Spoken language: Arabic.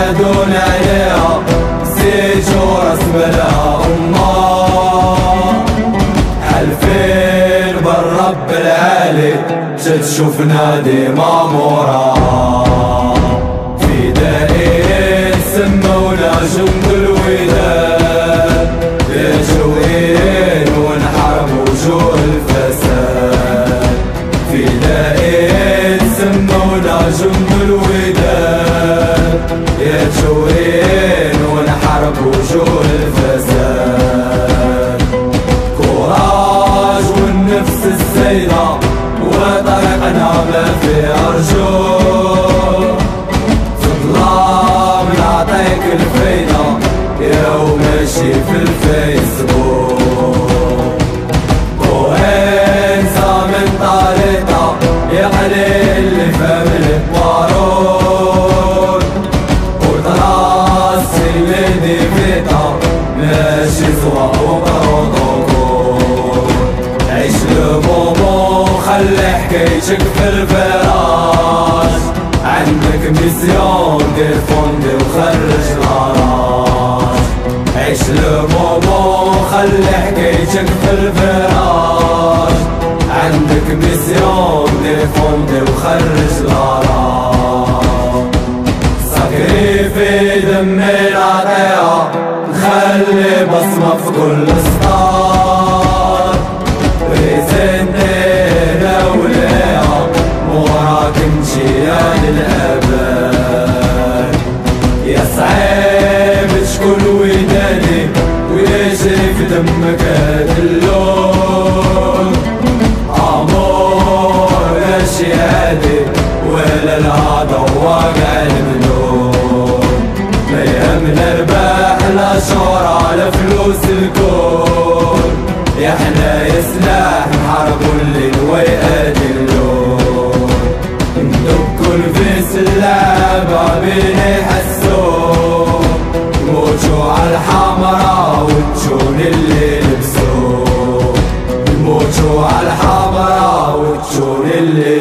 بعدون عليها زيجو رسم لها أمه حلفين بالرب العالي تتشوفنا ديما مورا. ونحارب وجوه الفساد. كوراج والنفس الزينة وطريقنا ما في أرجو سوا وبروتوكول عيش لبوبو خلي حكايتك في الفراش عندك ميسيون دير فوندي وخرج الغراج عيش لبوبو خلي حكايتك في الفراش عندك ميسيون دير فوندي وخرج الغراج سكري في دمي العطية نخلي بصمة في كل سطار. ريزنتينا وليها موراك نجي يا للأبد يا صعيب تكون وداني ويجري في دمك هاد اللون شهرة لا فلوس الكون. يا إحنا يا سلاح نحاربوا الليل ويأدي اللون ندقوا الفيس اللعبة بين يحسوا موتوا على الحمرا والتشون اللي لبسوا موتوا على الحمرا والتشون اللي